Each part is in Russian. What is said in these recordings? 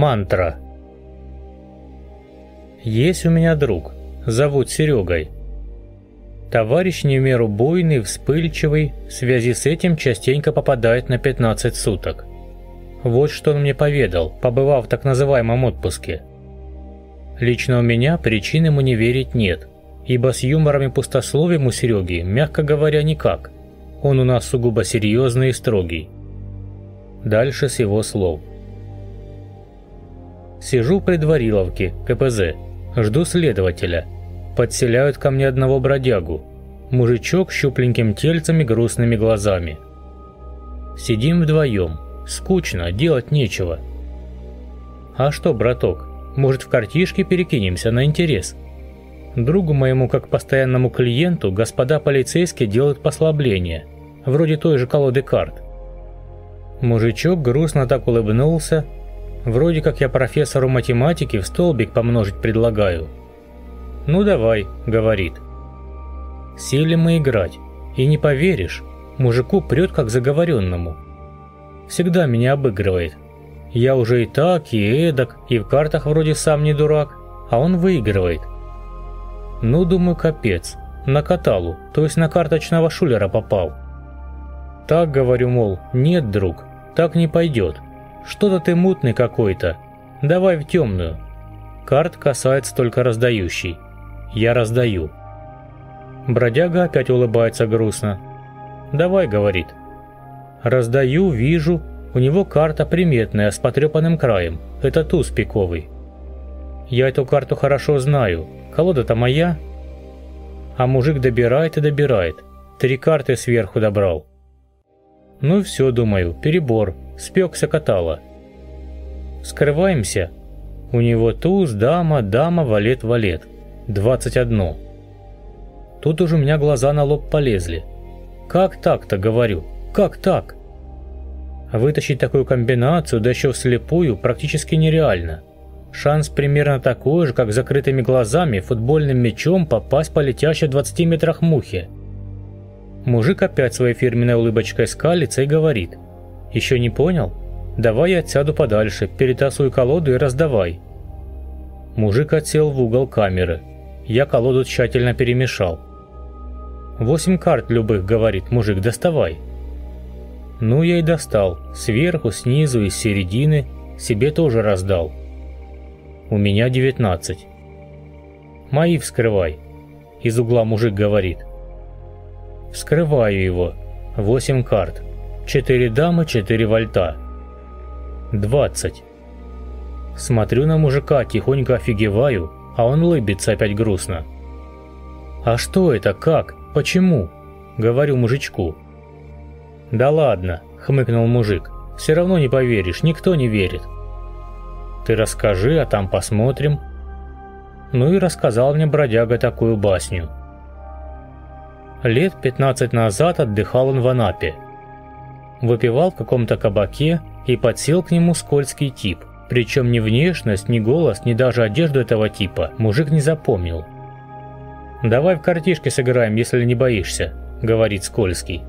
Мантра. Есть у меня друг, зовут Серегой. Товарищ не в меру буйный, вспыльчивый, в связи с этим частенько попадает на 15 суток. Вот что он мне поведал, побывав в так называемом отпуске. Лично у меня причин ему не верить нет, ибо с юмором и пустословием у Сереги, мягко говоря, никак. Он у нас сугубо серьезный и строгий. Дальше с его слов. Сижу в предвариловке, КПЗ, жду следователя. Подселяют ко мне одного бродягу. Мужичок с щупленьким тельцем и грустными глазами. Сидим вдвоем. Скучно, делать нечего. А что, браток, может в картишке перекинемся на интерес? Другу моему, как постоянному клиенту, господа полицейские делают послабление, вроде той же колоды карт. Мужичок грустно так улыбнулся, Вроде как я профессору математики в столбик помножить предлагаю. «Ну давай», — говорит. Сели мы играть, и не поверишь, мужику прет как заговоренному. Всегда меня обыгрывает. Я уже и так, и эдак, и в картах вроде сам не дурак, а он выигрывает. Ну, думаю, капец. На каталу, то есть на карточного шулера попал. Так говорю, мол, нет, друг, так не пойдет. Что-то ты мутный какой-то. Давай в темную. Карт касается только раздающий. Я раздаю. Бродяга опять улыбается грустно. «Давай», — говорит. Раздаю, вижу. У него карта приметная, с потрепанным краем. Это туз пиковый. Я эту карту хорошо знаю. Колода-то моя. А мужик добирает и добирает. Три карты сверху добрал. Ну все, думаю, перебор спекся катала. Скрываемся. У него туз, дама, дама, валет, валет. 21. Тут уже у меня глаза на лоб полезли. Как так-то, говорю, как так? Вытащить такую комбинацию, да еще вслепую, практически нереально. Шанс примерно такой же, как закрытыми глазами футбольным мячом попасть по летящей в 20 метрах мухе. Мужик опять своей фирменной улыбочкой скалится и говорит – еще не понял? Давай я отсяду подальше, перетасуй колоду и раздавай. Мужик отсел в угол камеры. Я колоду тщательно перемешал. «Восемь карт любых», — говорит мужик, — «доставай». Ну, я и достал. Сверху, снизу, из середины. Себе тоже раздал. У меня девятнадцать. «Мои вскрывай», — из угла мужик говорит. Вскрываю его. Восемь карт. Четыре дамы, четыре вольта. Двадцать. Смотрю на мужика, тихонько офигеваю, а он улыбится опять грустно. «А что это? Как? Почему?» – говорю мужичку. «Да ладно», – хмыкнул мужик. «Все равно не поверишь, никто не верит». «Ты расскажи, а там посмотрим». Ну и рассказал мне бродяга такую басню. Лет 15 назад отдыхал он в Анапе – выпивал в каком-то кабаке и подсел к нему скользкий тип. Причем ни внешность, ни голос, ни даже одежду этого типа мужик не запомнил. «Давай в картишки сыграем, если не боишься», — говорит Скользкий.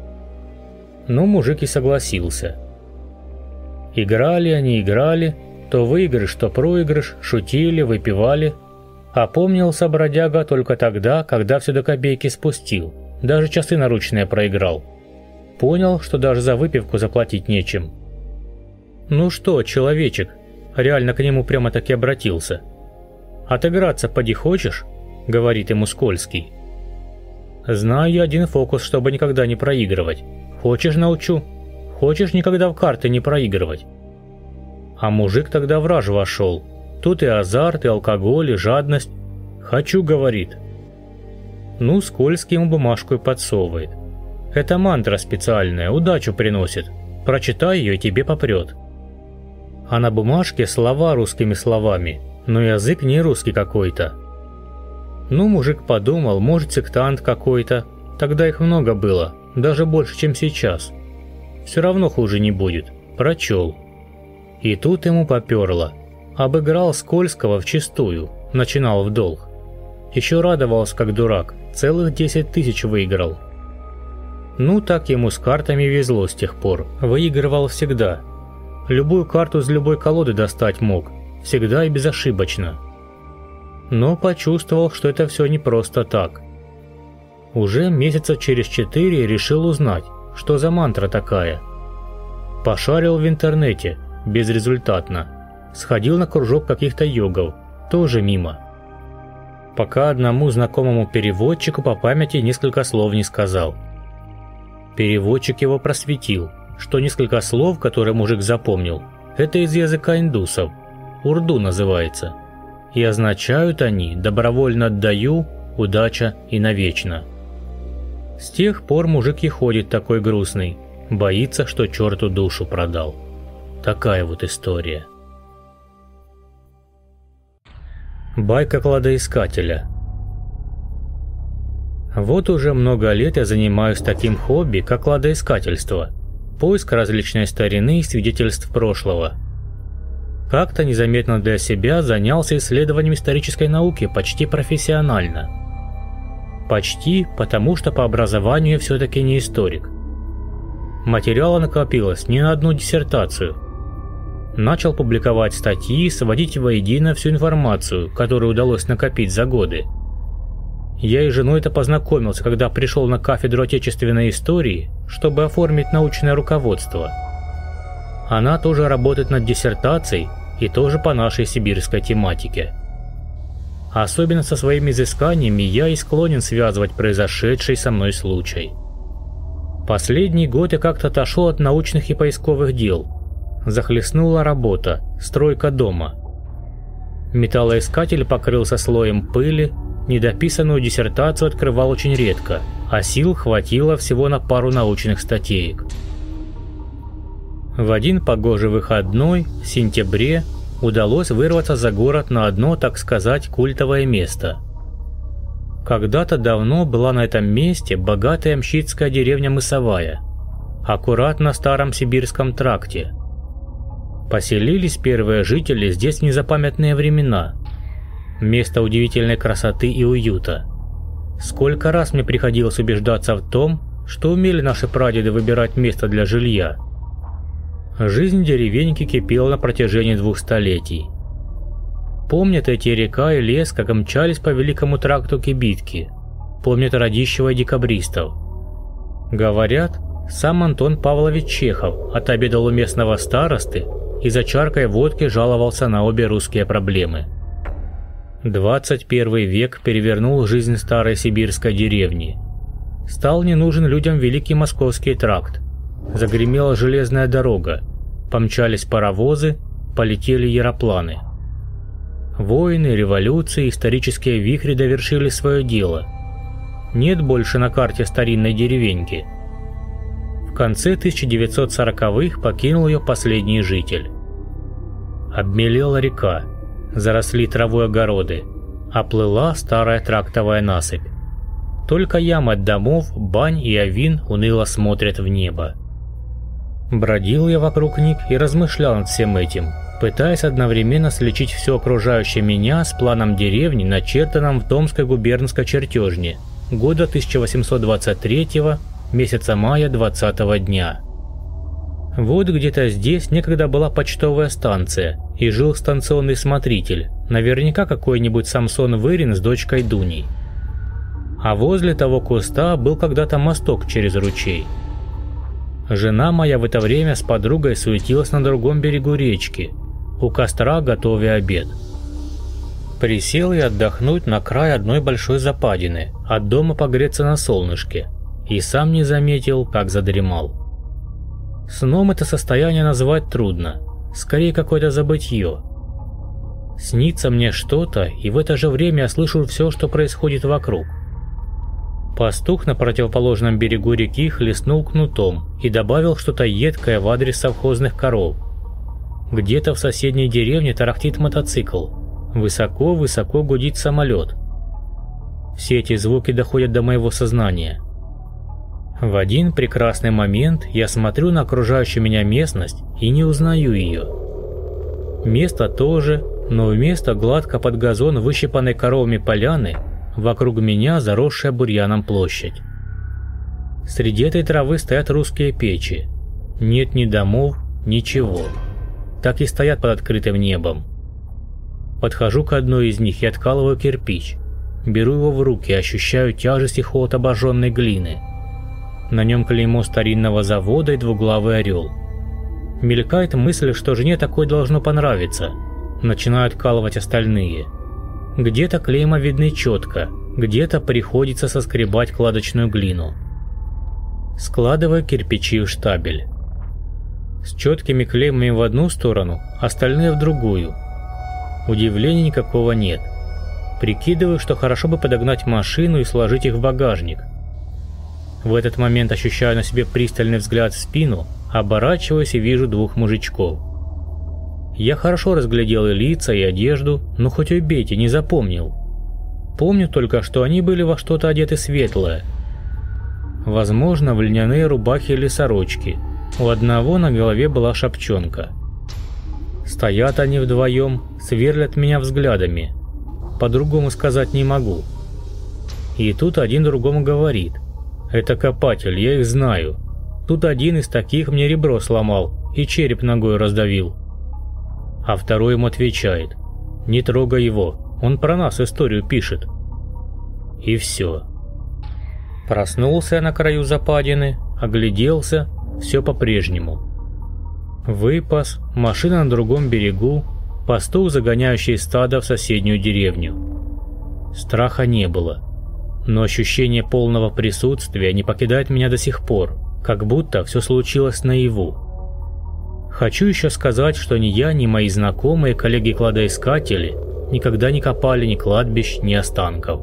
Ну, мужик и согласился. Играли они, играли, то выигрыш, то проигрыш, шутили, выпивали. Опомнился бродяга только тогда, когда все до копейки спустил, даже часы наручные проиграл. Понял, что даже за выпивку заплатить нечем. «Ну что, человечек?» Реально к нему прямо-таки обратился. «Отыграться поди хочешь?» — говорит ему Скользкий. «Знаю один фокус, чтобы никогда не проигрывать. Хочешь научу? Хочешь никогда в карты не проигрывать?» А мужик тогда в раж вошел. Тут и азарт, и алкоголь, и жадность. «Хочу», — говорит. Ну, ему бумажку и подсовывает. Это мантра специальная, удачу приносит. Прочитай ее, тебе попрет. А на бумажке слова русскими словами, но язык не русский какой-то. Ну, мужик подумал, может сектант какой-то. Тогда их много было, даже больше, чем сейчас. Все равно хуже не будет. Прочел. И тут ему поперло. Обыграл Скользкого вчистую, начинал в долг. Еще радовался, как дурак, целых 10 тысяч выиграл. Ну, так ему с картами везло с тех пор, выигрывал всегда. Любую карту из любой колоды достать мог, всегда и безошибочно. Но почувствовал, что это все не просто так. Уже месяца через четыре решил узнать, что за мантра такая. Пошарил в интернете, безрезультатно. Сходил на кружок каких-то йогов, тоже мимо. Пока одному знакомому переводчику по памяти несколько слов не сказал. Переводчик его просветил, что несколько слов, которые мужик запомнил, это из языка индусов, урду называется. И означают они «добровольно отдаю», «удача» и «навечно». С тех пор мужик и ходит такой грустный, боится, что черту душу продал. Такая вот история. Байка кладоискателя Вот уже много лет я занимаюсь таким хобби, как кладоискательство. Поиск различной старины и свидетельств прошлого. Как-то незаметно для себя занялся исследованием исторической науки почти профессионально – Почти, потому что по образованию все-таки не историк. Материала накопилось не на одну диссертацию. Начал публиковать статьи, сводить воедино всю информацию, которую удалось накопить за годы. Я и женой-то познакомился, когда пришел на кафедру отечественной истории, чтобы оформить научное руководство. Она тоже работает над диссертацией и тоже по нашей сибирской тематике. Особенно со своими изысканиями я и склонен связывать произошедший со мной случай. Последний год я как-то отошел от научных и поисковых дел. Захлестнула работа, стройка дома. Металлоискатель покрылся слоем пыли, недописанную диссертацию открывал очень редко, а сил хватило всего на пару научных статеек. В один погожий выходной, в сентябре, удалось вырваться за город на одно, так сказать, культовое место. Когда-то давно была на этом месте богатая мщитская деревня Мысовая, аккурат на старом сибирском тракте. Поселились первые жители здесь незапамятные времена. Место удивительной красоты и уюта. Сколько раз мне приходилось убеждаться в том, что умели наши прадеды выбирать место для жилья – Жизнь деревеньки кипела на протяжении двух столетий. Помнят эти река и лес, как мчались по великому тракту кибитки. Помнят родищего и декабристов. Говорят, сам Антон Павлович Чехов отобедал у местного старосты и за чаркой водки жаловался на обе русские проблемы. 21 век перевернул жизнь старой сибирской деревни. Стал не нужен людям великий московский тракт. Загремела железная дорога, помчались паровозы, полетели яропланы. Войны, революции, исторические вихри довершили свое дело. Нет больше на карте старинной деревеньки. В конце 1940-х покинул ее последний житель. Обмелела река, заросли травой огороды, оплыла старая трактовая насыпь. Только ямы от домов, бань и авин уныло смотрят в небо. Бродил я вокруг них и размышлял над всем этим, пытаясь одновременно слечить все окружающее меня с планом деревни, начертанным в Томской губернской чертежне, года 1823 месяца мая 20 дня. Вот где-то здесь некогда была почтовая станция, и жил станционный смотритель, наверняка какой-нибудь Самсон Вырин с дочкой Дуней. А возле того куста был когда-то мосток через ручей – Жена моя в это время с подругой суетилась на другом берегу речки, у костра готовя обед. Присел я отдохнуть на край одной большой западины, от дома погреться на солнышке, и сам не заметил, как задремал. Сном это состояние назвать трудно, скорее какое-то забытье. Снится мне что-то, и в это же время я слышу все, что происходит вокруг. Пастух на противоположном берегу реки хлестнул кнутом и добавил что-то едкое в адрес совхозных коров. Где-то в соседней деревне тарахтит мотоцикл. Высоко-высоко гудит самолет. Все эти звуки доходят до моего сознания. В один прекрасный момент я смотрю на окружающую меня местность и не узнаю ее. Место тоже, но вместо гладко под газон выщипанной коровами поляны Вокруг меня заросшая бурьяном площадь. Среди этой травы стоят русские печи. Нет ни домов, ничего. так и стоят под открытым небом. Подхожу к одной из них и откалываю кирпич. Беру его в руки и ощущаю тяжесть и холод обожженной глины. На нем клеймо старинного завода и двуглавый орел. Мелькает мысль, что жене такое должно понравиться. Начинаю откалывать остальные. Где-то клейма видны четко, где-то приходится соскребать кладочную глину. Складываю кирпичи в штабель. С четкими клеймами в одну сторону, остальные в другую. Удивления никакого нет. Прикидываю, что хорошо бы подогнать машину и сложить их в багажник. В этот момент ощущаю на себе пристальный взгляд в спину, оборачиваюсь и вижу двух мужичков. Я хорошо разглядел и лица, и одежду, но хоть убейте, не запомнил. Помню только, что они были во что-то одеты светлое. Возможно, в льняные рубахи или сорочки. У одного на голове была шапчонка. Стоят они вдвоем, сверлят меня взглядами. По-другому сказать не могу. И тут один другому говорит. «Это копатель, я их знаю. Тут один из таких мне ребро сломал и череп ногой раздавил». А второй ему отвечает. «Не трогай его, он про нас историю пишет». И все. Проснулся я на краю западины, огляделся, все по-прежнему. Выпас, машина на другом берегу, пастух, загоняющий стадо в соседнюю деревню. Страха не было, но ощущение полного присутствия не покидает меня до сих пор, как будто все случилось наяву. Хочу еще сказать, что ни я, ни мои знакомые коллеги-кладоискатели никогда не копали ни кладбищ, ни останков.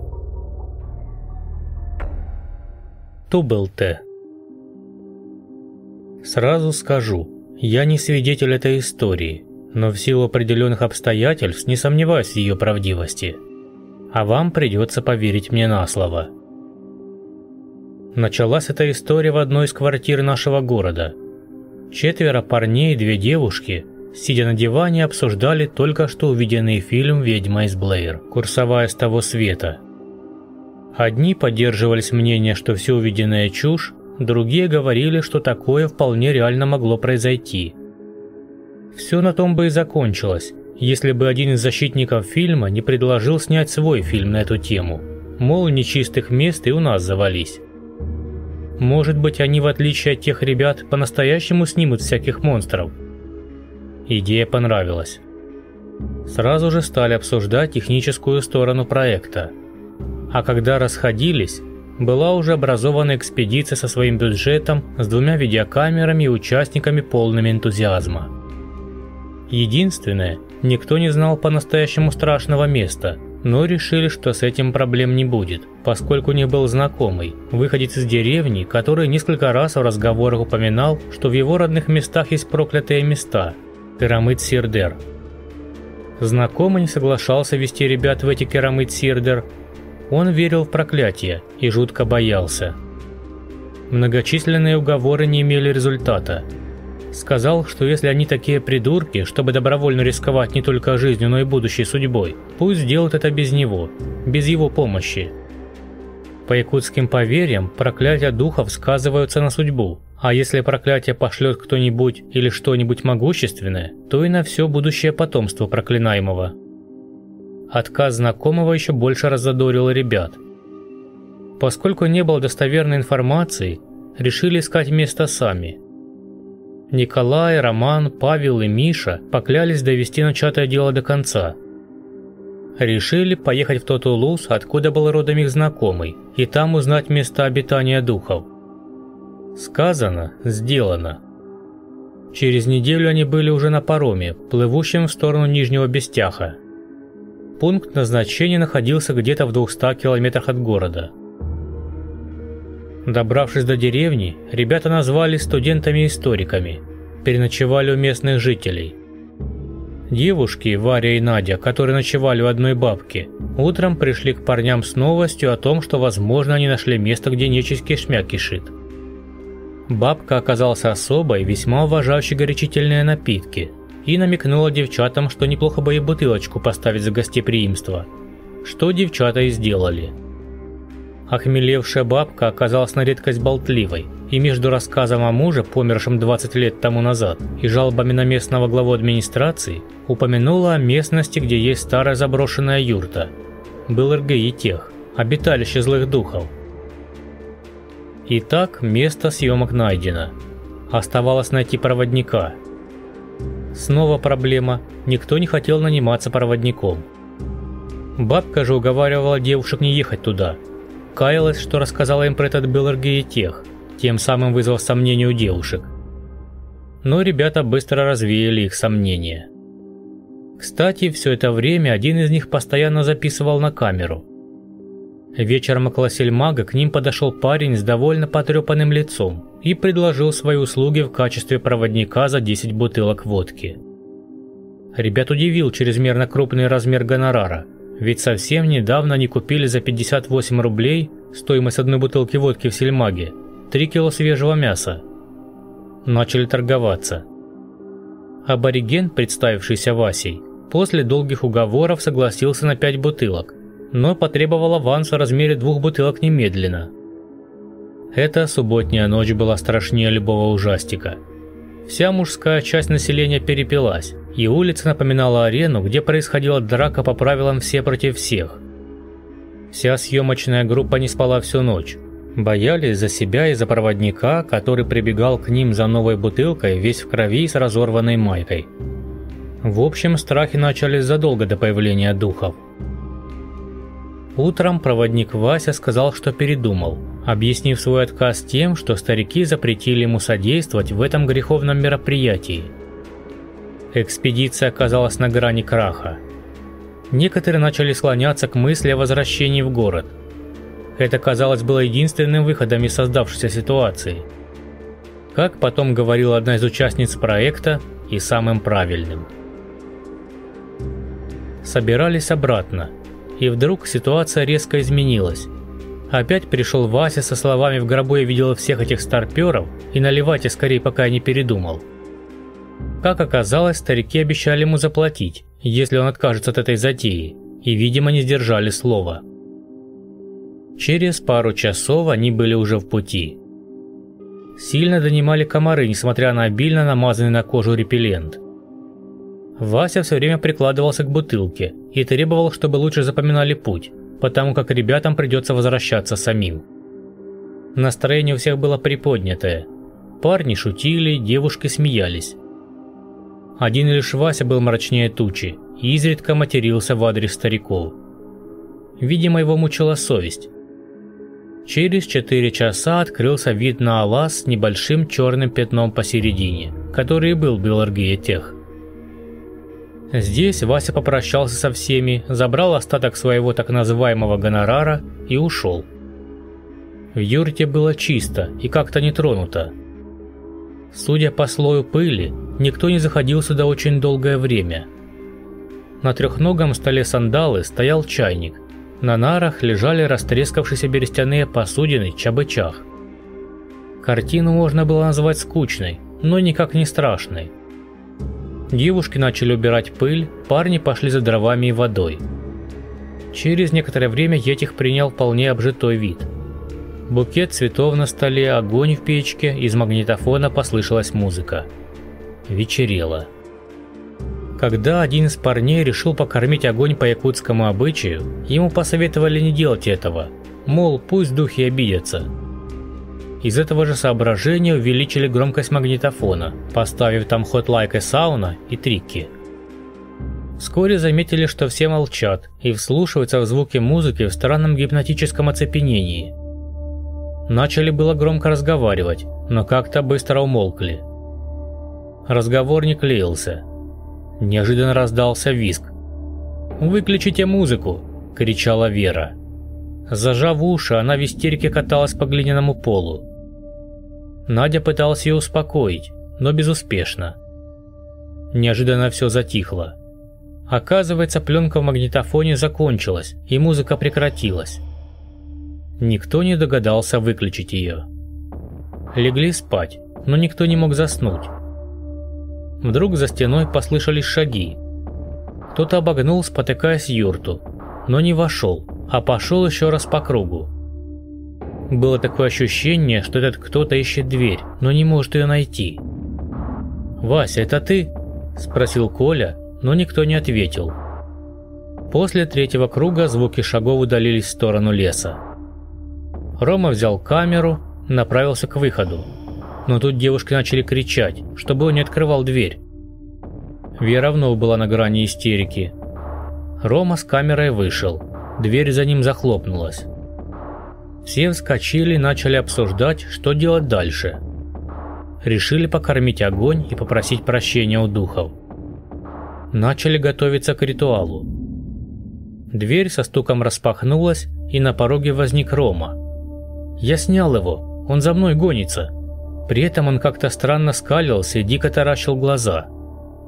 Тубелте Сразу скажу, я не свидетель этой истории, но в силу определенных обстоятельств не сомневаюсь в ее правдивости. А вам придется поверить мне на слово. Началась эта история в одной из квартир нашего города. Четверо парней и две девушки, сидя на диване, обсуждали только что увиденный фильм «Ведьма из Блэйр», курсовая с того света. Одни поддерживались мнение, что все увиденное чушь, Другие говорили, что такое вполне реально могло произойти. Все на том бы и закончилось, если бы один из защитников фильма не предложил снять свой фильм на эту тему. Мол, нечистых мест и у нас завались. Может быть, они, в отличие от тех ребят, по-настоящему снимут всяких монстров. Идея понравилась. Сразу же стали обсуждать техническую сторону проекта. А когда расходились, была уже образована экспедиция со своим бюджетом, с двумя видеокамерами и участниками полными энтузиазма. Единственное, никто не знал по-настоящему страшного места, но решили, что с этим проблем не будет, поскольку не был знакомый, выходец из деревни, который несколько раз в разговорах упоминал, что в его родных местах есть проклятые места – Керамыт-Сирдер. Знакомый не соглашался вести ребят в эти Керамыт-Сирдер, он верил в проклятие и жутко боялся. Многочисленные уговоры не имели результата. Сказал, что если они такие придурки, чтобы добровольно рисковать не только жизнью, но и будущей судьбой, пусть сделают это без него, без его помощи. По якутским поверьям, проклятия духов сказываются на судьбу, а если проклятие пошлет кто-нибудь или что-нибудь могущественное, то и на все будущее потомство проклинаемого. Отказ знакомого еще больше разодорил ребят. Поскольку не было достоверной информации, решили искать место сами. Николай, Роман, Павел и Миша поклялись довести начатое дело до конца. Решили поехать в тот улус, откуда был родом их знакомый, и там узнать места обитания духов. Сказано, сделано. Через неделю они были уже на пароме, плывущем в сторону Нижнего Бестяха. Пункт назначения находился где-то в 200 километрах от города. Добравшись до деревни, ребята назвали студентами-историками, переночевали у местных жителей. Девушки, Варя и Надя, которые ночевали у одной бабки, утром пришли к парням с новостью о том, что, возможно, они нашли место, где нечисть кишмя кишит. Бабка оказалась особой, весьма уважающей горячительные напитки – и намекнула девчатам, что неплохо бы и бутылочку поставить за гостеприимство. Что девчата и сделали. Охмелевшая бабка оказалась на редкость болтливой, и между рассказом о муже, помершем 20 лет тому назад, и жалобами на местного главу администрации, упомянула о местности, где есть старая заброшенная юрта. Был РГИ тех, обиталище злых духов. Итак, место съемок найдено. Оставалось найти проводника. Снова проблема, никто не хотел наниматься проводником. Бабка же уговаривала девушек не ехать туда. Каялась, что рассказала им про этот БЛРГ тех, тем самым вызвав сомнения у девушек. Но ребята быстро развеяли их сомнения. Кстати, все это время один из них постоянно записывал на камеру. Вечером около сельмага к ним подошел парень с довольно потрепанным лицом и предложил свои услуги в качестве проводника за 10 бутылок водки. Ребят удивил чрезмерно крупный размер гонорара – ведь совсем недавно они купили за 58 рублей стоимость одной бутылки водки в Сельмаге 3 кило свежего мяса. Начали торговаться. Абориген, представившийся Васей, после долгих уговоров согласился на 5 бутылок, но потребовал аванс в размере двух бутылок немедленно. Эта субботняя ночь была страшнее любого ужастика. Вся мужская часть населения перепилась, и улица напоминала арену, где происходила драка по правилам все против всех. Вся съемочная группа не спала всю ночь. Боялись за себя и за проводника, который прибегал к ним за новой бутылкой, весь в крови с разорванной майкой. В общем, страхи начались задолго до появления духов. Утром проводник Вася сказал, что передумал, объяснив свой отказ тем, что старики запретили ему содействовать в этом греховном мероприятии – Экспедиция оказалась на грани краха. Некоторые начали склоняться к мысли о возвращении в город. Это, казалось, было единственным выходом из создавшейся ситуации. Как потом говорила одна из участниц проекта, и самым правильным. Собирались обратно, и вдруг ситуация резко изменилась. Опять пришел Вася со словами «в гробу я видел всех этих старперов» и наливайте скорее, пока я не передумал. Как оказалось, старики обещали ему заплатить, если он откажется от этой затеи, и, видимо, не сдержали слова. Через пару часов они были уже в пути. Сильно донимали комары, несмотря на обильно намазанный на кожу репеллент. Вася все время прикладывался к бутылке и требовал, чтобы лучше запоминали путь, потому как ребятам придется возвращаться самим. Настроение у всех было приподнятое. Парни шутили, девушки смеялись. Один лишь Вася был мрачнее тучи и изредка матерился в адрес стариков. Видимо, его мучила совесть. Через четыре часа открылся вид на Алас с небольшим черным пятном посередине, который был Беларгия тех. Здесь Вася попрощался со всеми, забрал остаток своего так называемого гонорара и ушел. В юрте было чисто и как-то не тронуто. Судя по слою пыли, никто не заходил сюда очень долгое время. На трехногом столе сандалы стоял чайник. На нарах лежали растрескавшиеся берестяные посудины чабычах. Картину можно было назвать скучной, но никак не страшной. Девушки начали убирать пыль, парни пошли за дровами и водой. Через некоторое время Етих принял вполне обжитой вид – Букет цветов на столе, огонь в печке, из магнитофона послышалась музыка. Вечерело. Когда один из парней решил покормить огонь по якутскому обычаю, ему посоветовали не делать этого, мол, пусть духи обидятся. Из этого же соображения увеличили громкость магнитофона, поставив там хот-лайк и сауна и трики. Вскоре заметили, что все молчат и вслушиваются в звуки музыки в странном гипнотическом оцепенении – Начали было громко разговаривать, но как-то быстро умолкли. Разговор не клеился. Неожиданно раздался визг. «Выключите музыку!» – кричала Вера. Зажав уши, она в истерике каталась по глиняному полу. Надя пыталась ее успокоить, но безуспешно. Неожиданно все затихло. Оказывается, пленка в магнитофоне закончилась, и музыка прекратилась. Никто не догадался выключить ее. Легли спать, но никто не мог заснуть. Вдруг за стеной послышались шаги. Кто-то обогнул, спотыкаясь юрту, но не вошел, а пошел еще раз по кругу. Было такое ощущение, что этот кто-то ищет дверь, но не может ее найти. «Вася, это ты?» – спросил Коля, но никто не ответил. После третьего круга звуки шагов удалились в сторону леса. Рома взял камеру, направился к выходу. Но тут девушки начали кричать, чтобы он не открывал дверь. Вера вновь была на грани истерики. Рома с камерой вышел. Дверь за ним захлопнулась. Все вскочили и начали обсуждать, что делать дальше. Решили покормить огонь и попросить прощения у духов. Начали готовиться к ритуалу. Дверь со стуком распахнулась, и на пороге возник Рома. Я снял его, он за мной гонится. При этом он как-то странно скалился и дико таращил глаза.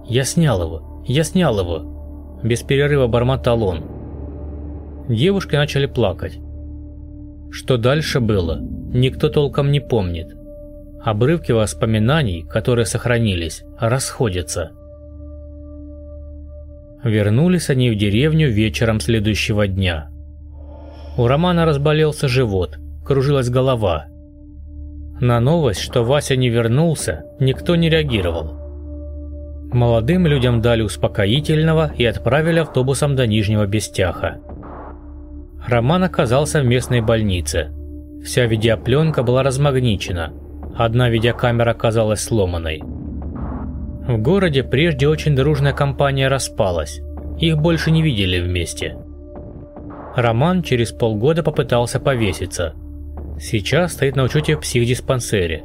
Я снял его, я снял его. Без перерыва бормотал он. Девушки начали плакать. Что дальше было, никто толком не помнит. Обрывки воспоминаний, которые сохранились, расходятся. Вернулись они в деревню вечером следующего дня. У Романа разболелся живот, кружилась голова. На новость, что Вася не вернулся, никто не реагировал. Молодым людям дали успокоительного и отправили автобусом до Нижнего Бестяха. Роман оказался в местной больнице. Вся видеопленка была размагничена. Одна видеокамера оказалась сломанной. В городе прежде очень дружная компания распалась. Их больше не видели вместе. Роман через полгода попытался повеситься. Сейчас стоит на учете в психдиспансере.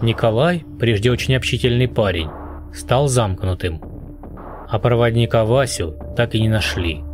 Николай, прежде очень общительный парень, стал замкнутым. А проводника Васю так и не нашли.